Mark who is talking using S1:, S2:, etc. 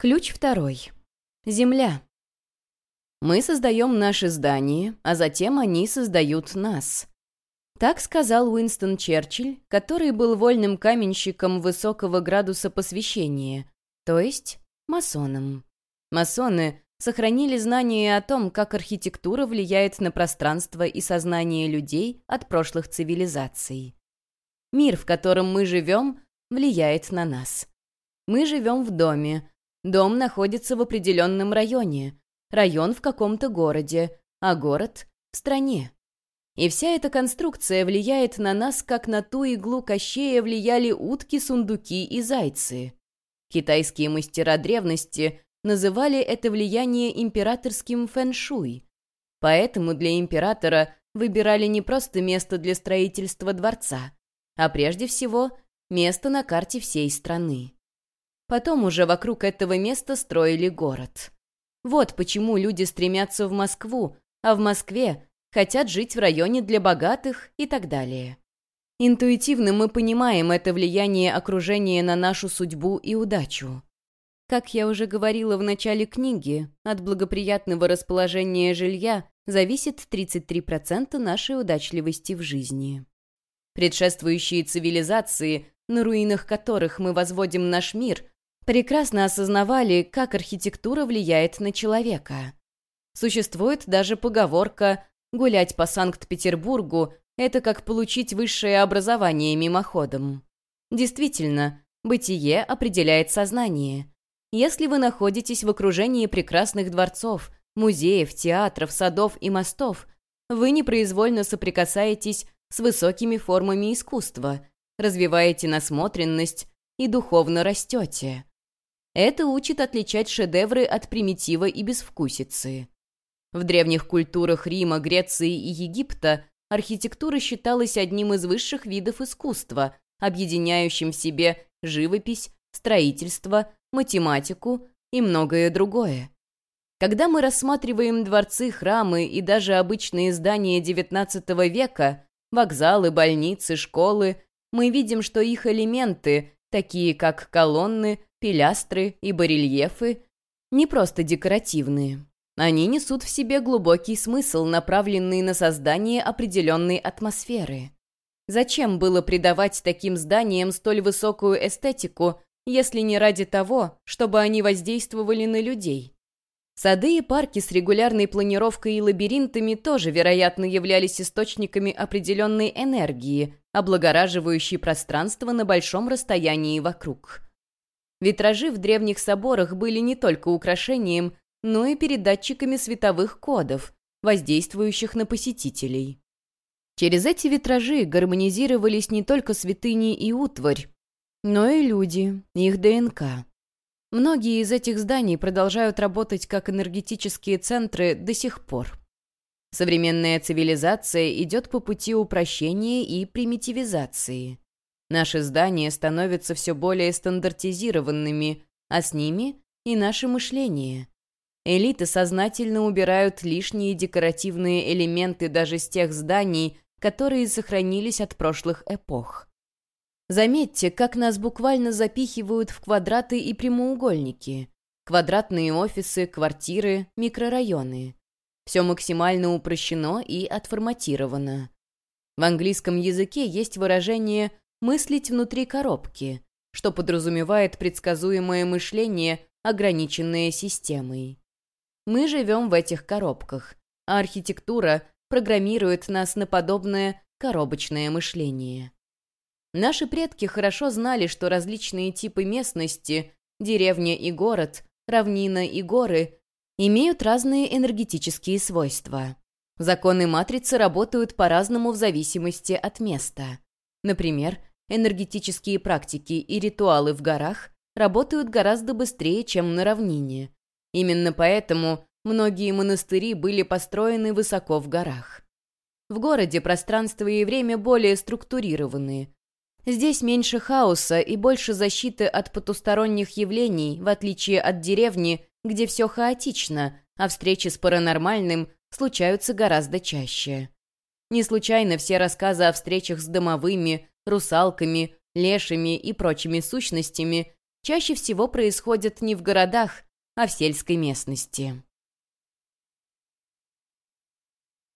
S1: Ключ второй. Земля. Мы создаем наши здания, а затем они создают нас. Так сказал Уинстон Черчилль, который был вольным каменщиком высокого градуса посвящения, то есть масоном. Масоны сохранили знания о том, как архитектура влияет на пространство и сознание людей от прошлых цивилизаций. Мир, в котором мы живем, влияет на нас. Мы живем в доме, Дом находится в определенном районе, район в каком-то городе, а город — в стране. И вся эта конструкция влияет на нас, как на ту иглу Кощея влияли утки, сундуки и зайцы. Китайские мастера древности называли это влияние императорским фэншуй. Поэтому для императора выбирали не просто место для строительства дворца, а прежде всего место на карте всей страны. Потом уже вокруг этого места строили город. Вот почему люди стремятся в Москву, а в Москве хотят жить в районе для богатых и так далее. Интуитивно мы понимаем это влияние окружения на нашу судьбу и удачу. Как я уже говорила в начале книги, от благоприятного расположения жилья зависит 33% нашей удачливости в жизни. Предшествующие цивилизации, на руинах которых мы возводим наш мир, прекрасно осознавали, как архитектура влияет на человека. Существует даже поговорка «гулять по Санкт-Петербургу – это как получить высшее образование мимоходом». Действительно, бытие определяет сознание. Если вы находитесь в окружении прекрасных дворцов, музеев, театров, садов и мостов, вы непроизвольно соприкасаетесь с высокими формами искусства, развиваете насмотренность и духовно растете. Это учит отличать шедевры от примитива и безвкусицы. В древних культурах Рима, Греции и Египта архитектура считалась одним из высших видов искусства, объединяющим в себе живопись, строительство, математику и многое другое. Когда мы рассматриваем дворцы, храмы и даже обычные здания XIX века, вокзалы, больницы, школы, мы видим, что их элементы, такие как колонны, пилястры и барельефы не просто декоративные. Они несут в себе глубокий смысл, направленный на создание определенной атмосферы. Зачем было придавать таким зданиям столь высокую эстетику, если не ради того, чтобы они воздействовали на людей? Сады и парки с регулярной планировкой и лабиринтами тоже, вероятно, являлись источниками определенной энергии, облагораживающей пространство на большом расстоянии вокруг. Витражи в древних соборах были не только украшением, но и передатчиками световых кодов, воздействующих на посетителей. Через эти витражи гармонизировались не только святыни и утварь, но и люди, их ДНК. Многие из этих зданий продолжают работать как энергетические центры до сих пор. Современная цивилизация идет по пути упрощения и примитивизации. Наши здания становятся все более стандартизированными, а с ними и наше мышление. Элиты сознательно убирают лишние декоративные элементы даже с тех зданий, которые сохранились от прошлых эпох. Заметьте, как нас буквально запихивают в квадраты и прямоугольники. Квадратные офисы, квартиры, микрорайоны. Все максимально упрощено и отформатировано. В английском языке есть выражение мыслить внутри коробки, что подразумевает предсказуемое мышление, ограниченное системой. Мы живем в этих коробках, а архитектура программирует нас на подобное коробочное мышление. Наши предки хорошо знали, что различные типы местности, деревня и город, равнина и горы, имеют разные энергетические свойства. Законы матрицы работают по-разному в зависимости от места. Например, энергетические практики и ритуалы в горах работают гораздо быстрее, чем на равнине. Именно поэтому многие монастыри были построены высоко в горах. В городе пространство и время более структурированные. Здесь меньше хаоса и больше защиты от потусторонних явлений, в отличие от деревни, где все хаотично, а встречи с паранормальным случаются гораздо чаще. Не случайно все рассказы о встречах с домовыми, русалками, лешими и прочими сущностями чаще всего происходят не в городах, а в сельской местности.